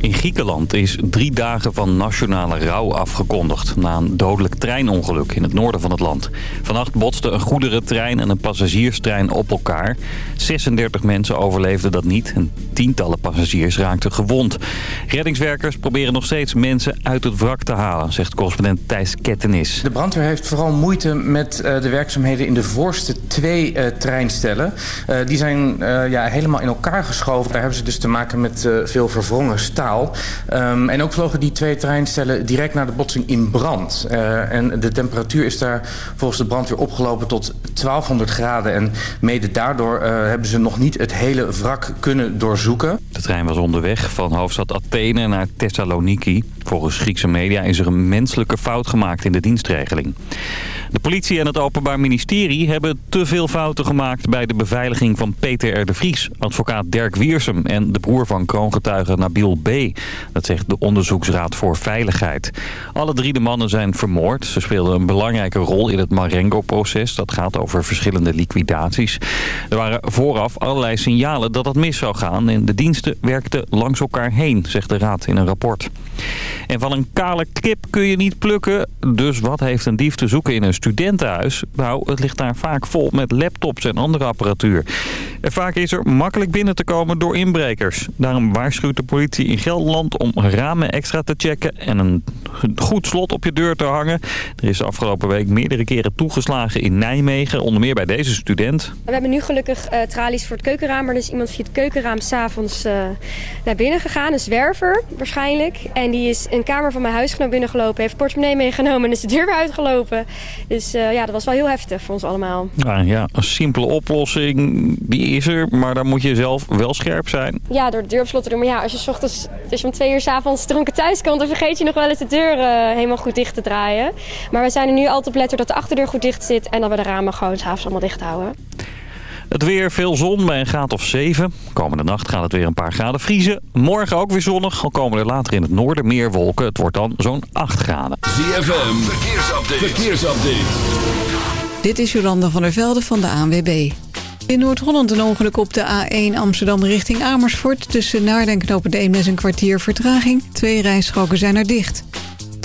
In Griekenland is drie dagen van nationale rouw afgekondigd... na een dodelijk treinongeluk in het noorden van het land. Vannacht botsten een goederentrein en een passagierstrein op elkaar. 36 mensen overleefden dat niet en tientallen passagiers raakten gewond. Reddingswerkers proberen nog steeds mensen uit het wrak te halen... zegt correspondent Thijs Kettenis. De brandweer heeft vooral moeite met uh, de werkzaamheden in de voorste twee uh, treinstellen. Uh, die zijn ja, helemaal in elkaar geschoven. Daar hebben ze dus te maken met veel verwrongen staal. Um, en ook vlogen die twee treinstellen direct na de botsing in brand. Uh, en de temperatuur is daar volgens de brandweer opgelopen tot 1200 graden. En mede daardoor uh, hebben ze nog niet het hele wrak kunnen doorzoeken. De trein was onderweg van hoofdstad Athene naar Thessaloniki. Volgens Griekse media is er een menselijke fout gemaakt in de dienstregeling. De politie en het Openbaar Ministerie hebben te veel fouten gemaakt... bij de beveiliging van Peter R. de Vries, advocaat Dirk Wiersum... en de broer van kroongetuige Nabil B. Dat zegt de Onderzoeksraad voor Veiligheid. Alle drie de mannen zijn vermoord. Ze speelden een belangrijke rol in het Marengo-proces. Dat gaat over verschillende liquidaties. Er waren vooraf allerlei signalen dat het mis zou gaan... en de diensten werkten langs elkaar heen, zegt de raad in een rapport. En van een kale kip kun je niet plukken. Dus wat heeft een dief te zoeken in een studentenhuis? Nou, het ligt daar vaak vol met laptops en andere apparatuur. En vaak is er makkelijk binnen te komen door inbrekers. Daarom waarschuwt de politie in Gelderland om ramen extra te checken... en een goed slot op je deur te hangen. Er is afgelopen week meerdere keren toegeslagen in Nijmegen. Onder meer bij deze student. We hebben nu gelukkig uh, tralies voor het keukenraam. Maar er is iemand via het keukenraam s'avonds uh, naar binnen gegaan. Een zwerver waarschijnlijk. En die is een kamer van mijn huisgenoot binnengelopen. Heeft portemonnee meegenomen en is de deur weer uitgelopen. Dus uh, ja, dat was wel heel heftig voor ons allemaal. Nou ja, een simpele oplossing, die is er. Maar dan moet je zelf wel scherp zijn. Ja, door de deur op slot te doen. Maar ja, als je, ochtends, als je om twee uur s'avonds dronken thuis komt... dan vergeet je nog wel eens de deur uh, helemaal goed dicht te draaien. Maar we zijn er nu altijd op letten dat de achterdeur goed dicht zit... en dat we de ramen gewoon s'avonds allemaal dicht houden. Het weer, veel zon bij een graad of 7. Komende nacht gaat het weer een paar graden vriezen. Morgen ook weer zonnig, al komen er later in het noorden meer wolken. Het wordt dan zo'n 8 graden. ZFM, verkeersupdate. verkeersupdate. Dit is Jolanda van der Velde van de ANWB. In Noord-Holland een ongeluk op de A1 Amsterdam richting Amersfoort. Tussen Naarden en Knopen de Eemnes een kwartier vertraging. Twee rijstroken zijn er dicht.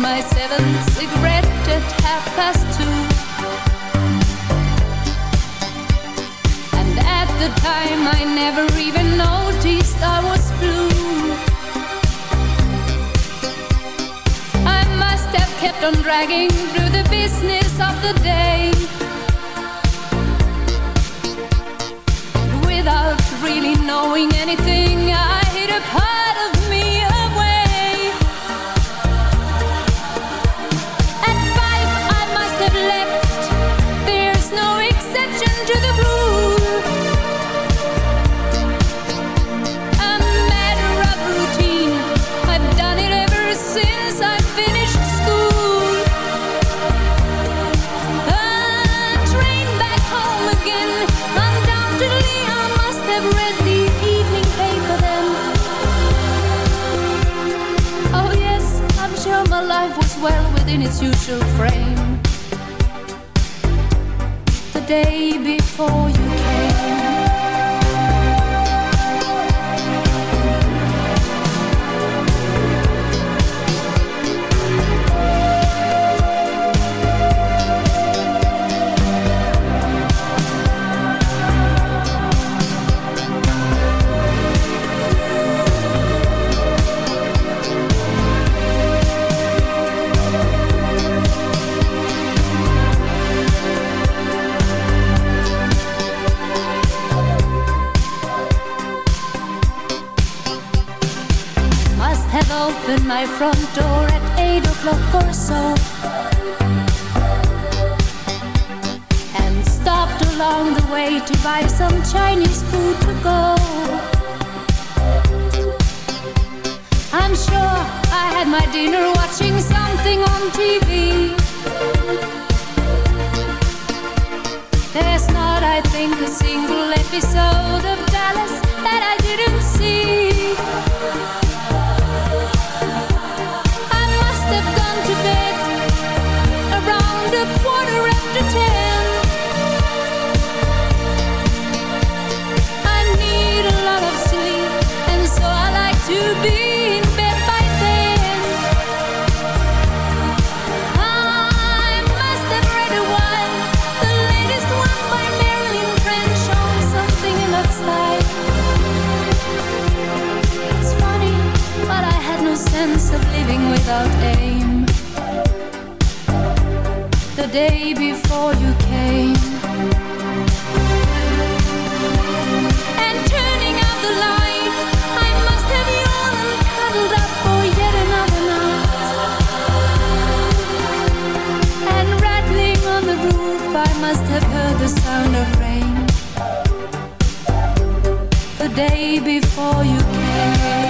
my seventh cigarette at half past time I never even noticed I was blue. I must have kept on dragging through the business of the day. Without really knowing anything, I hid a part usual frame. The day before you front door at eight o'clock or so. And stopped along the way to buy some Chinese food to go. I'm sure I had my dinner watching something on TV. There's not, I think, a single episode of Dallas that I didn't see. Without aim. The day before you came. And turning out the light, I must have yawned and cuddled up for yet another night. And rattling on the roof, I must have heard the sound of rain. The day before you came.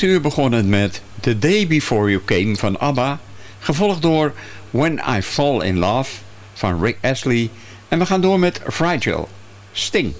eerste uur begonnen met The Day Before You Came van ABBA... gevolgd door When I Fall In Love van Rick Astley... en we gaan door met Fragile, Sting.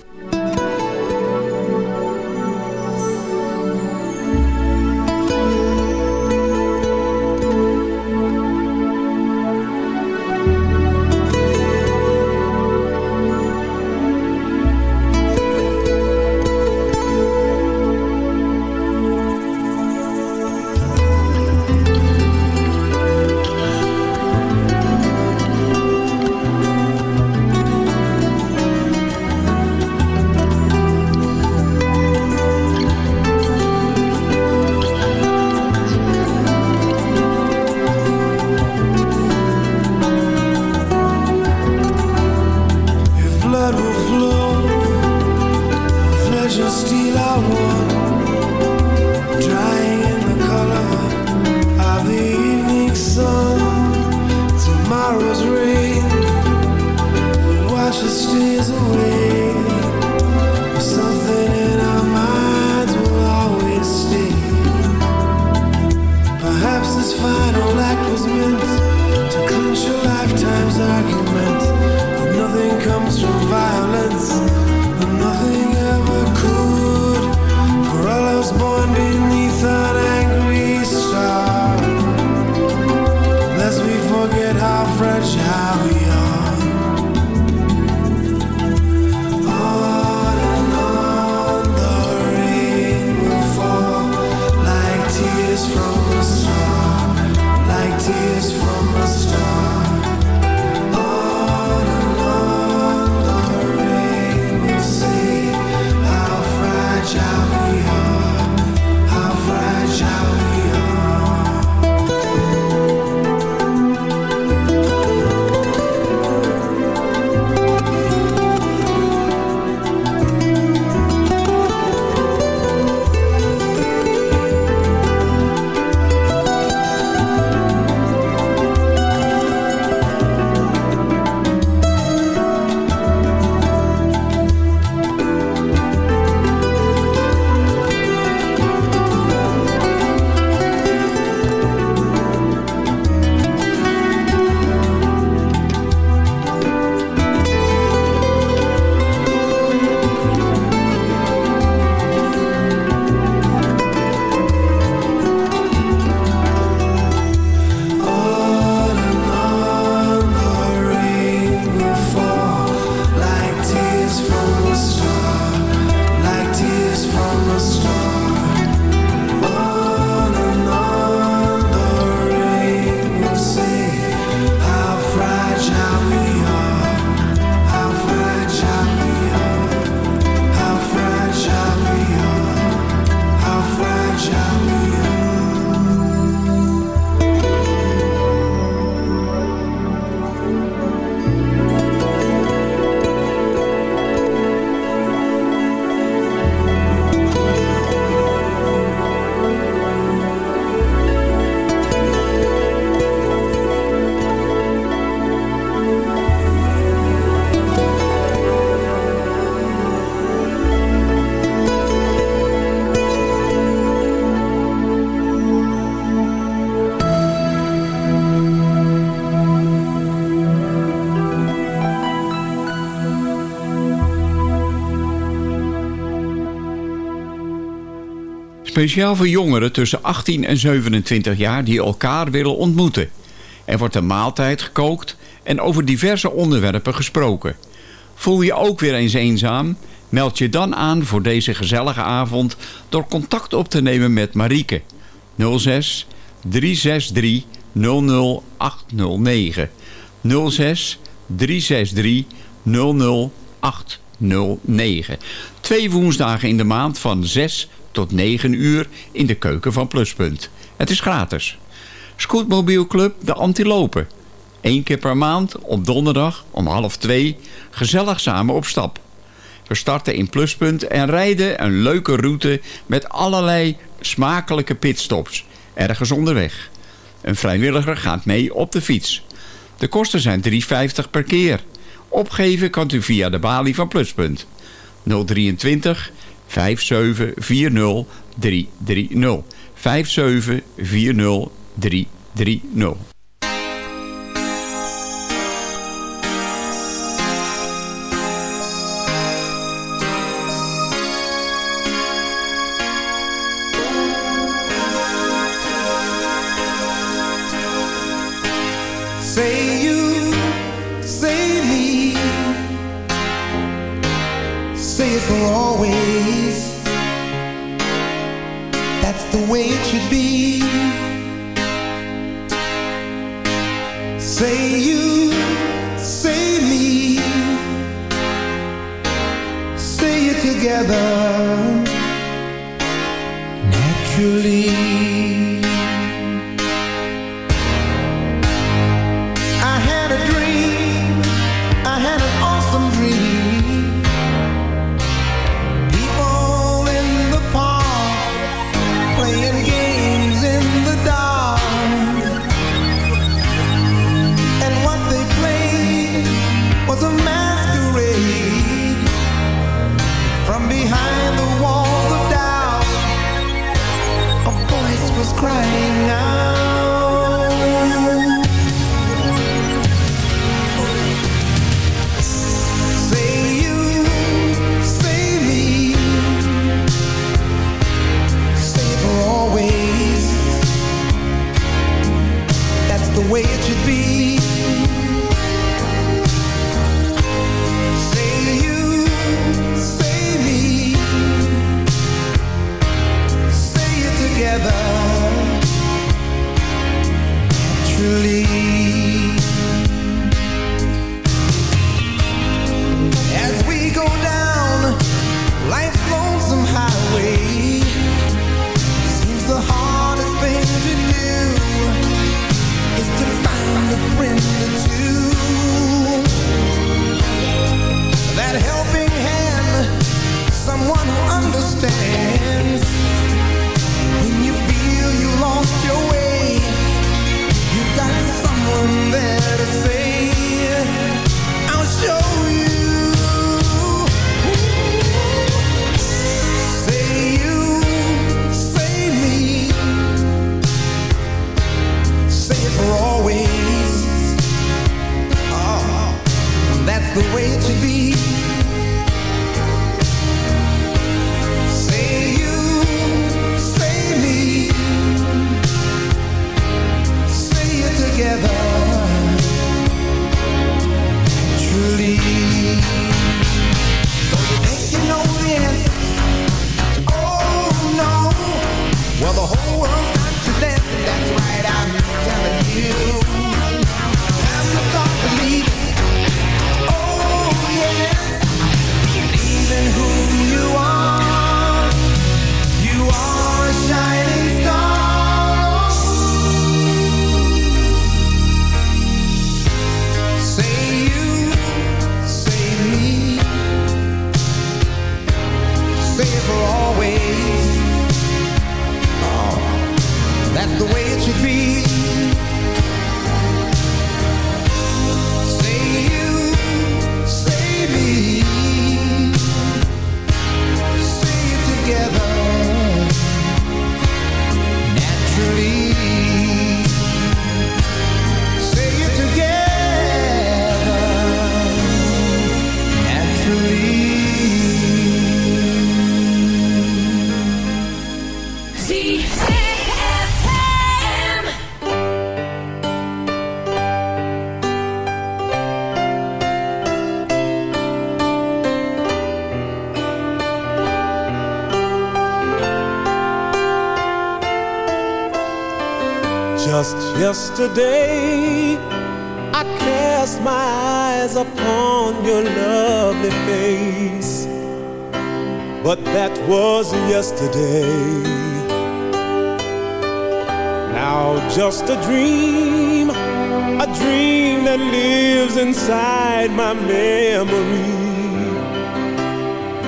Speciaal voor jongeren tussen 18 en 27 jaar die elkaar willen ontmoeten. Er wordt een maaltijd gekookt en over diverse onderwerpen gesproken. Voel je ook weer eens eenzaam? Meld je dan aan voor deze gezellige avond door contact op te nemen met Marieke. 06 363 00809 06 363 00809 Twee woensdagen in de maand van 6 tot 9 uur in de keuken van Pluspunt. Het is gratis. Scootmobielclub De Antilopen. Eén keer per maand op donderdag om half twee gezellig samen op stap. We starten in Pluspunt en rijden een leuke route met allerlei smakelijke pitstops. Ergens onderweg. Een vrijwilliger gaat mee op de fiets. De kosten zijn 3,50 per keer. Opgeven kan u via de balie van Pluspunt. 023 5740 330. 5740 330. Yesterday, I cast my eyes upon your lovely face. But that was yesterday. Now, just a dream, a dream that lives inside my memory.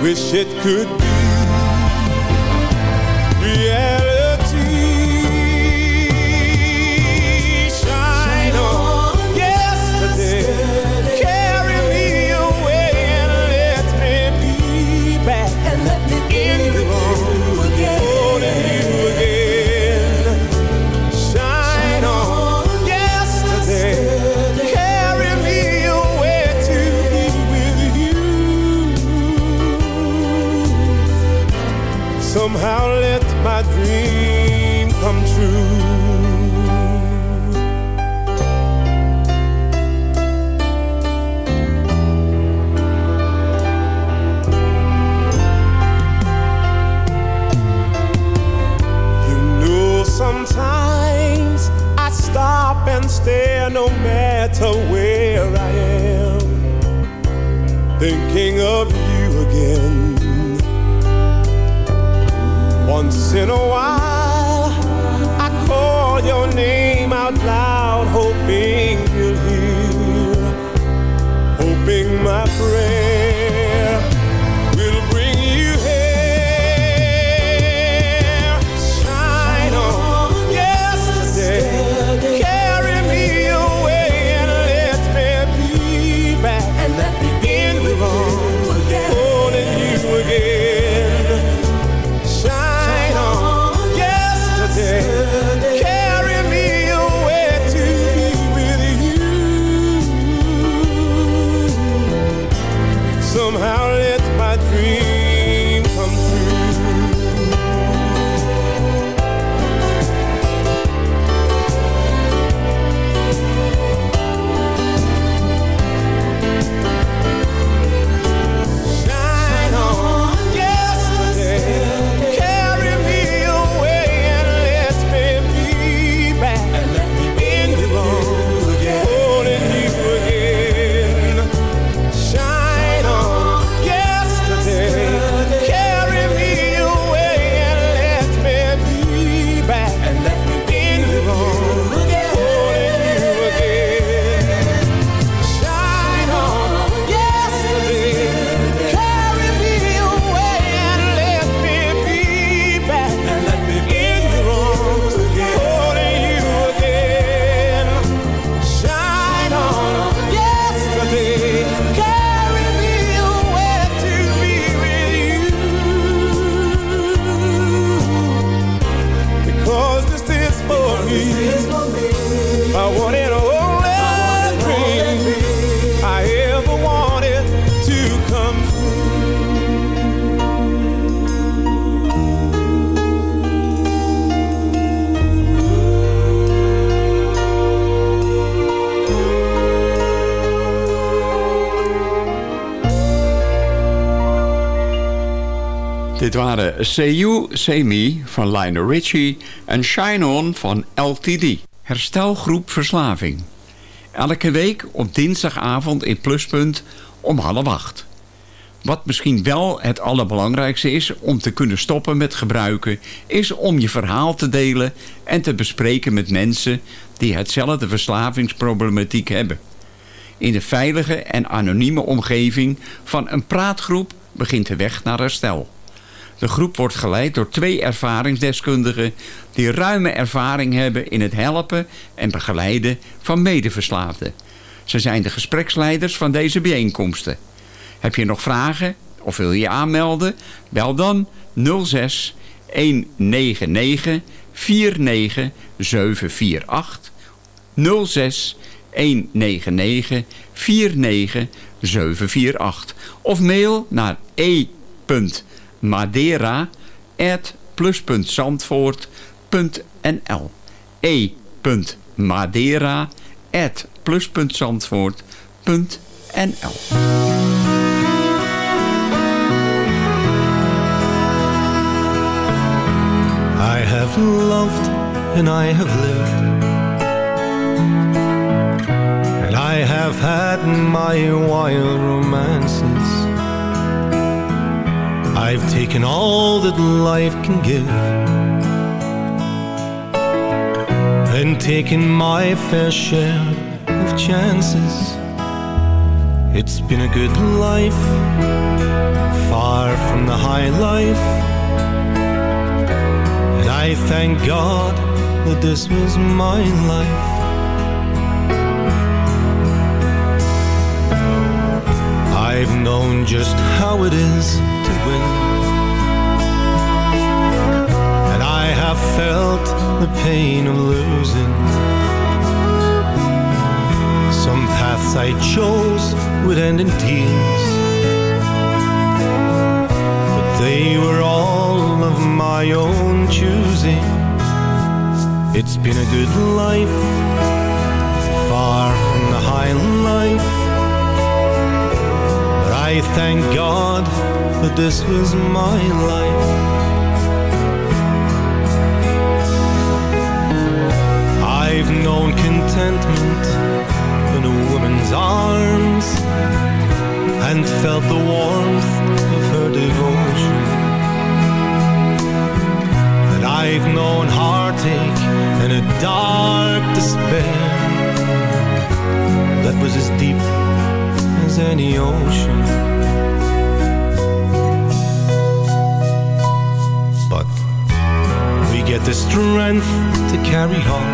Wish it could be my dream come true. Say You, Say Me van Lionel Richie en Shine On van LTD. Herstelgroep Verslaving. Elke week op dinsdagavond in Pluspunt om half acht. Wat misschien wel het allerbelangrijkste is om te kunnen stoppen met gebruiken... is om je verhaal te delen en te bespreken met mensen... die hetzelfde verslavingsproblematiek hebben. In de veilige en anonieme omgeving van een praatgroep begint de weg naar herstel. De groep wordt geleid door twee ervaringsdeskundigen... die ruime ervaring hebben in het helpen en begeleiden van medeverslaafden. Ze zijn de gespreksleiders van deze bijeenkomsten. Heb je nog vragen of wil je aanmelden? Bel dan 06 199 49748 06 199 49748 of mail naar madeira at plus.zandvoort.nl e.madeira at plus.zandvoort.nl I have loved and I have lived. And I have had my wild romance. I've taken all that life can give and taken my fair share of chances. It's been a good life, far from the high life. And I thank God that this was my life. I've known just how it is to win. And I have felt the pain of losing. Some paths I chose would end in tears. But they were all of my own choosing. It's been a good life, far from the high life. I thank God that this was my life. I've known contentment in a woman's arms and felt the warmth of her devotion. And I've known heartache and a dark despair that was as deep as any ocean. We get the strength to carry on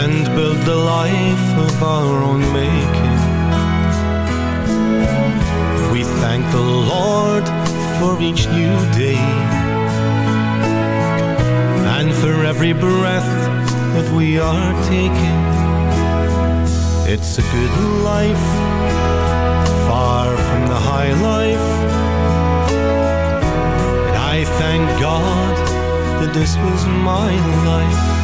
and build the life of our own making. We thank the Lord for each new day and for every breath that we are taking. It's a good life, far from the high life. Thank God that this was my life.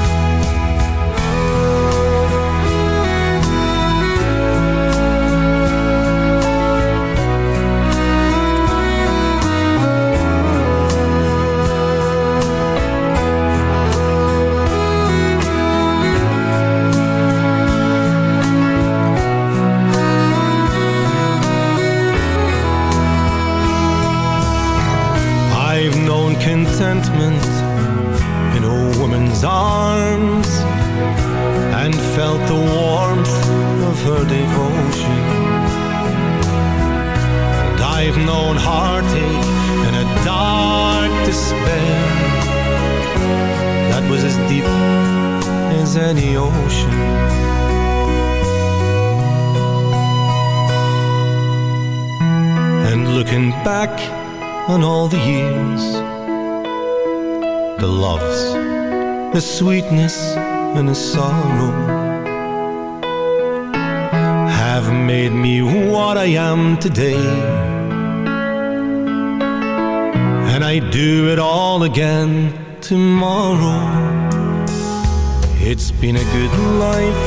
Ocean. And looking back on all the years, the loves, the sweetness, and the sorrow have made me what I am today. And I do it all again tomorrow. It's been a good life,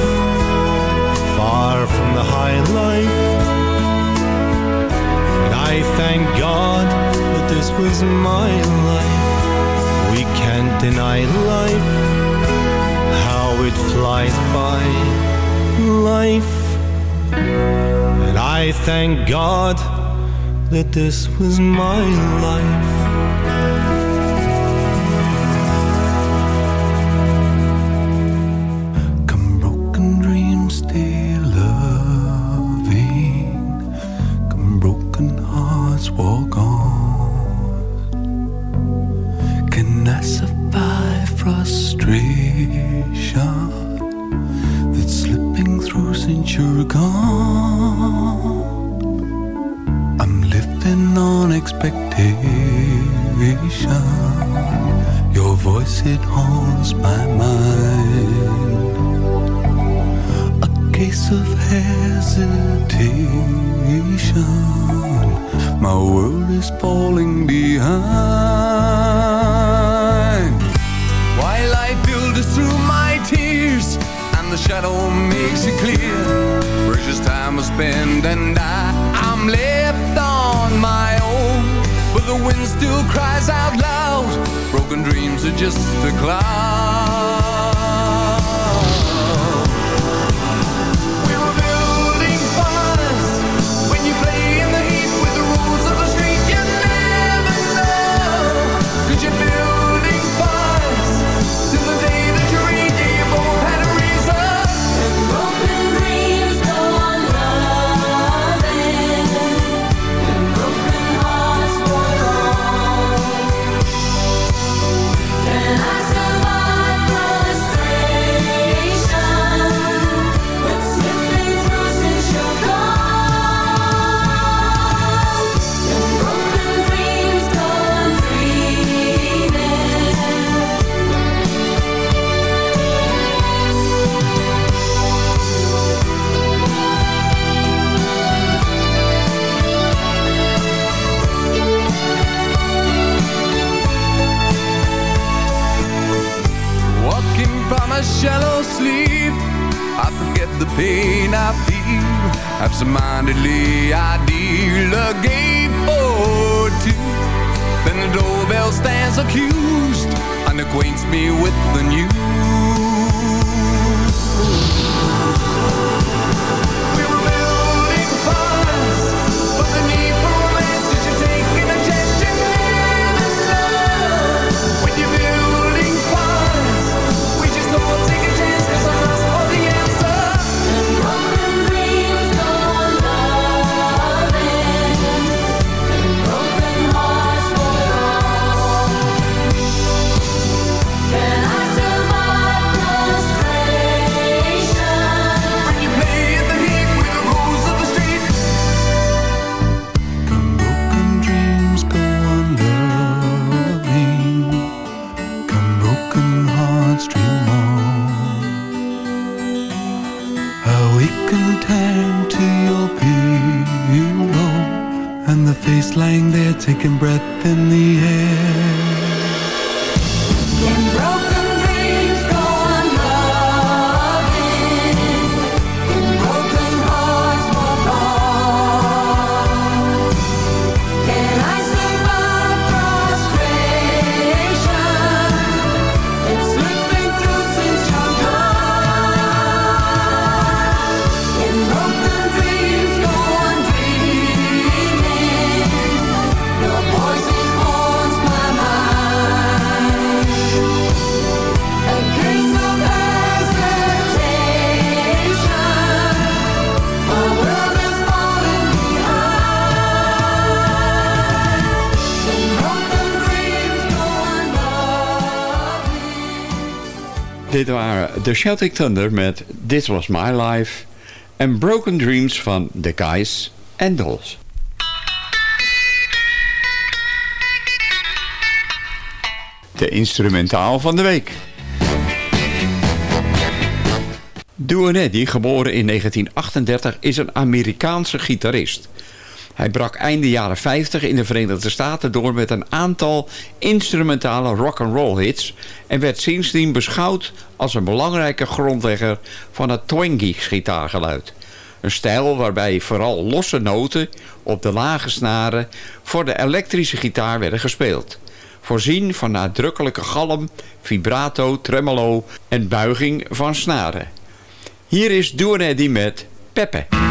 far from the high life. And I thank God that this was my life. We can't deny life, how it flies by. Life. And I thank God that this was my life. Time to your pillow. And the face lying there taking breath in the air. Dit waren The Celtic Thunder met This Was My Life en Broken Dreams van The Guys and Dolls. De instrumentaal van de week. Duanetti, geboren in 1938, is een Amerikaanse gitarist. Hij brak einde jaren 50 in de Verenigde Staten door met een aantal instrumentale rock'n'roll hits en werd sindsdien beschouwd als een belangrijke grondlegger van het twangy gitaargeluid. Een stijl waarbij vooral losse noten op de lage snaren voor de elektrische gitaar werden gespeeld. Voorzien van nadrukkelijke galm, vibrato, tremolo en buiging van snaren. Hier is Duanetti met Peppe.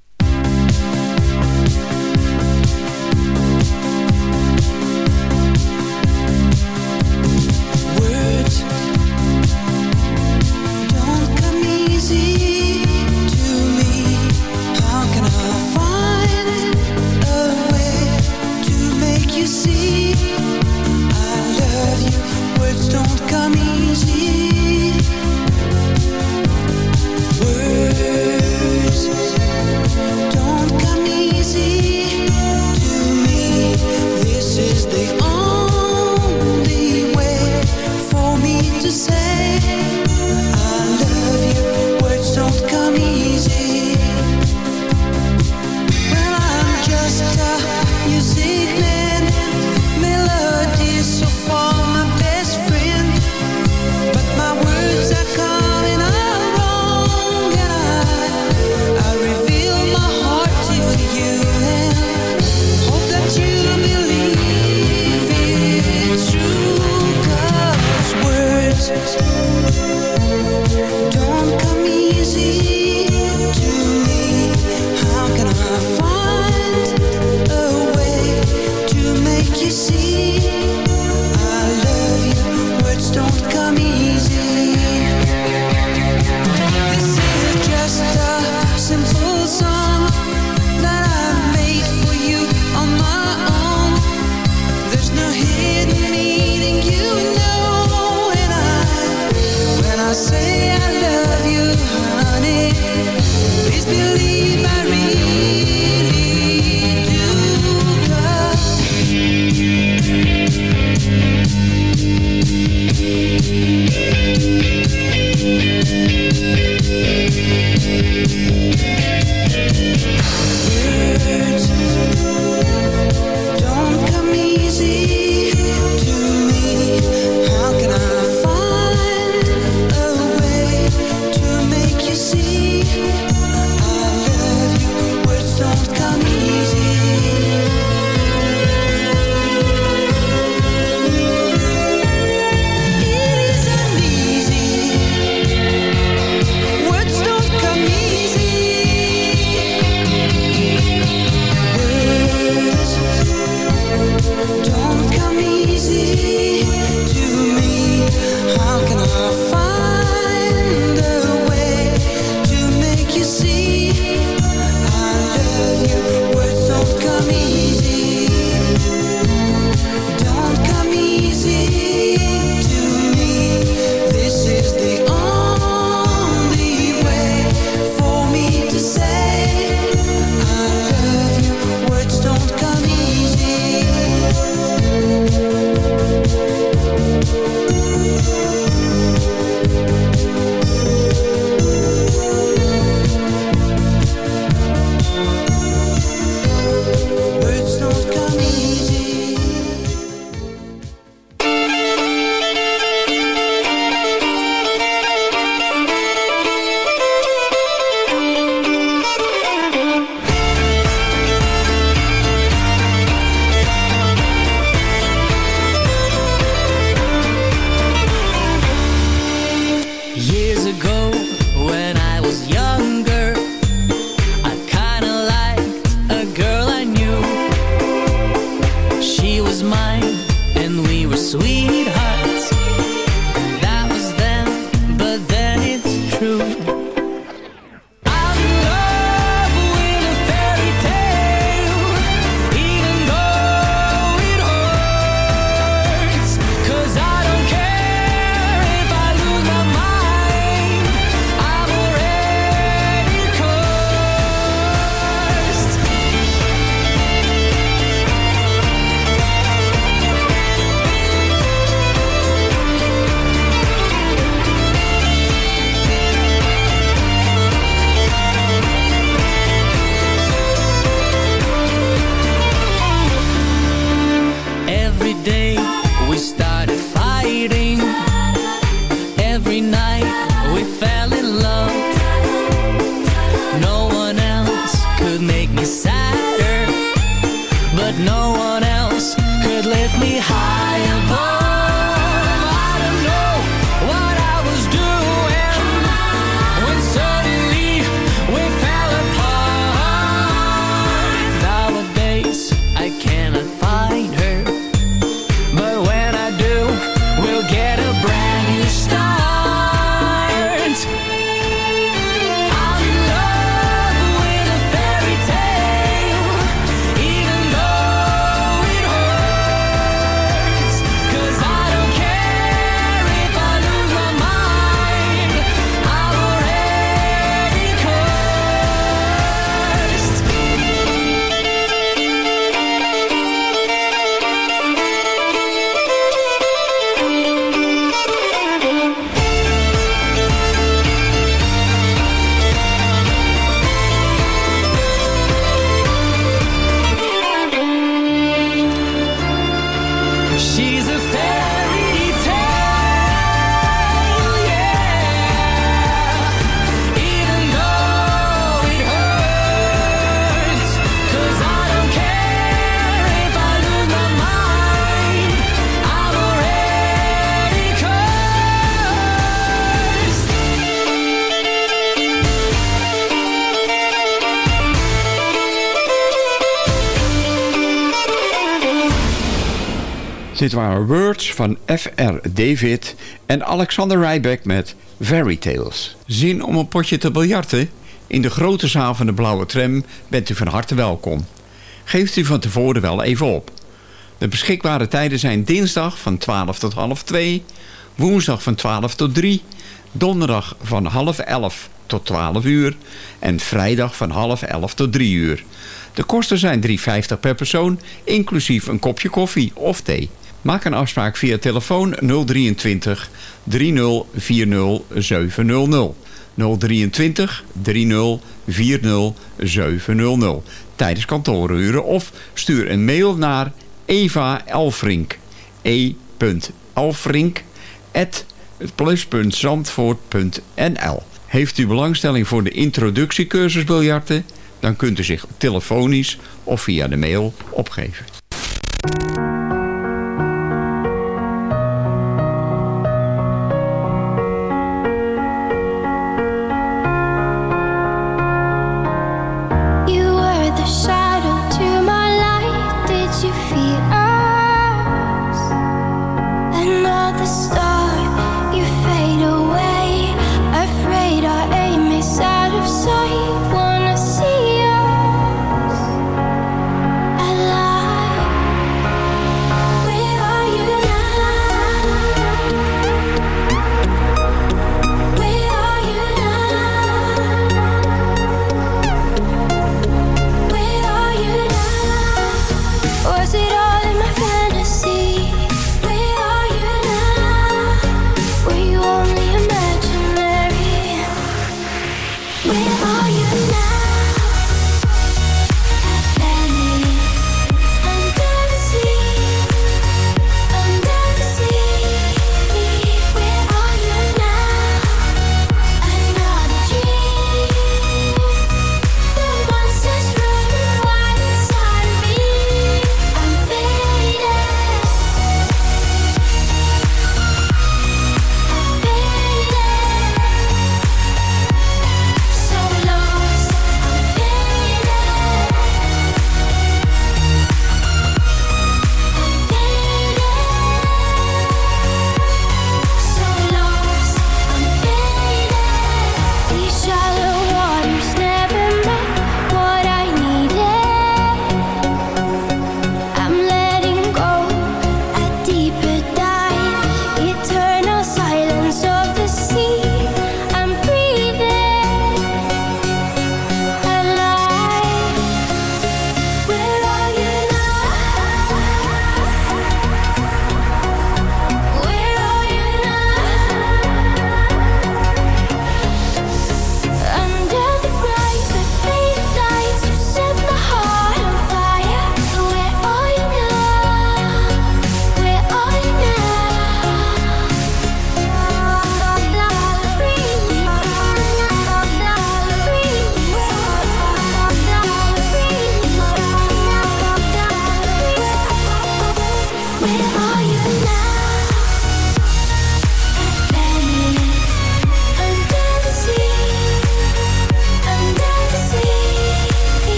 Dit waren Words van F.R. David en Alexander Rybak met Fairy Tales. Zin om een potje te biljarten? In de grote zaal van de Blauwe Tram bent u van harte welkom. Geeft u van tevoren wel even op. De beschikbare tijden zijn dinsdag van 12 tot half 2, woensdag van 12 tot 3, donderdag van half 11 tot 12 uur en vrijdag van half 11 tot 3 uur. De kosten zijn 3,50 per persoon, inclusief een kopje koffie of thee. Maak een afspraak via telefoon 023 3040 700. 023 3040 700 tijdens kantooruren of stuur een mail naar Eva Elfrink. e.elfrink Heeft u belangstelling voor de introductiecursus biljarten? Dan kunt u zich telefonisch of via de mail opgeven.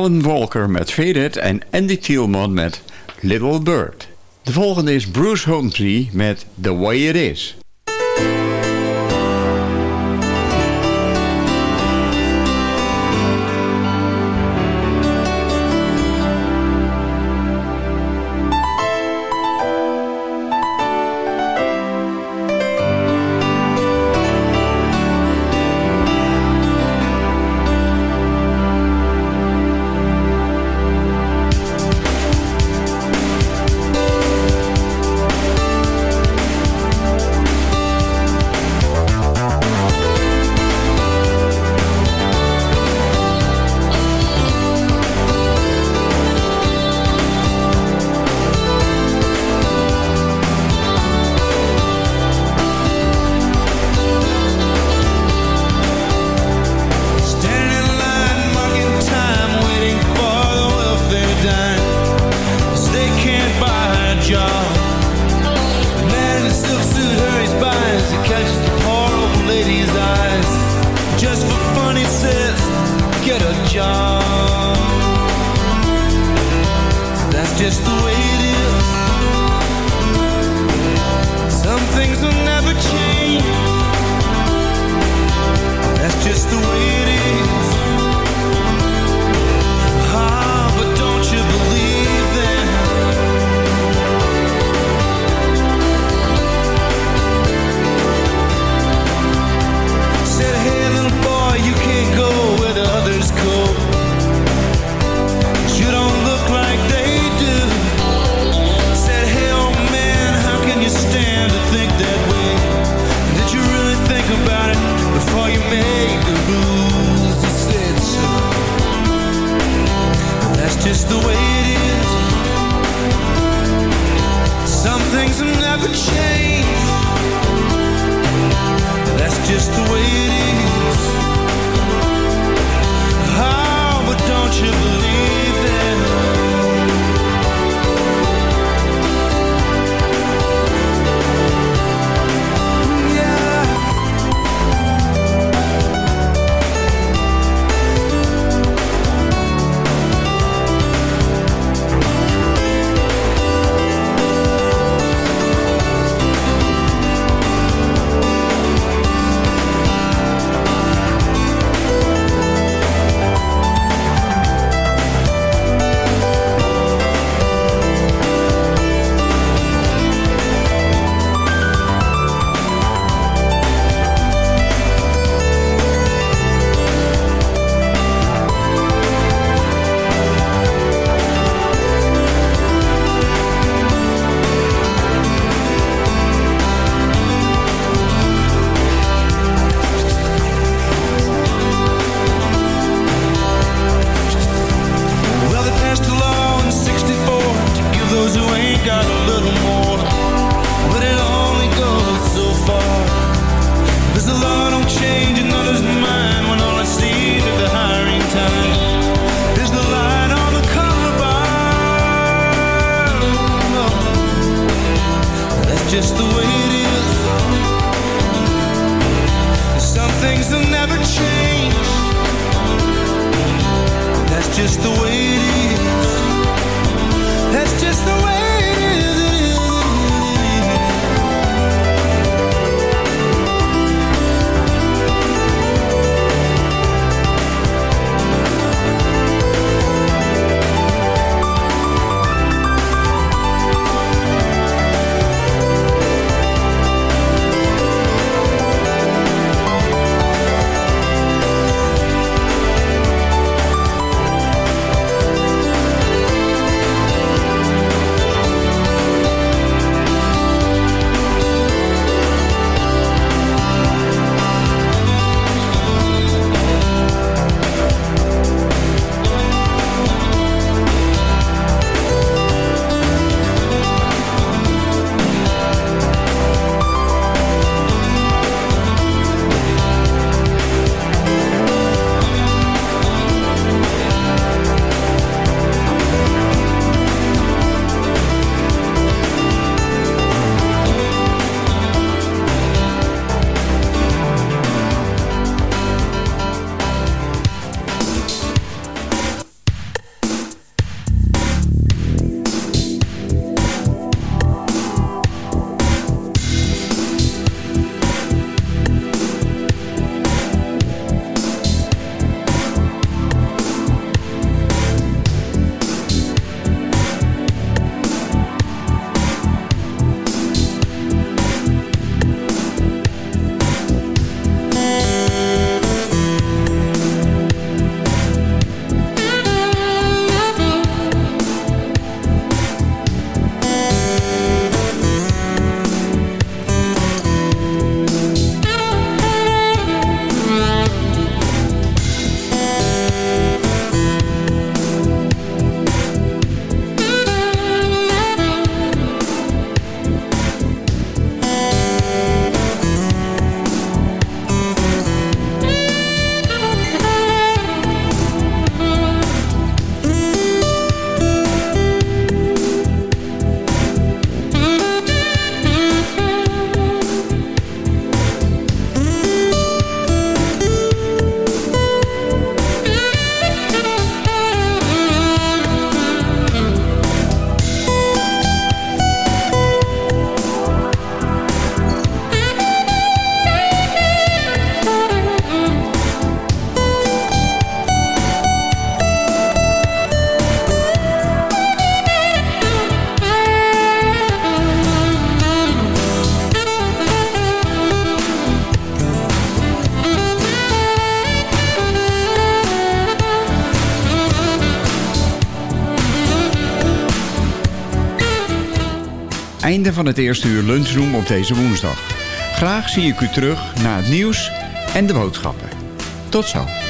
Alan Walker met Faded en Andy Thielman met Little Bird. De volgende is Bruce Huntley met The Way It Is. Van het eerste uur lunchroom op deze woensdag. Graag zie ik u terug na het nieuws en de boodschappen. Tot zo.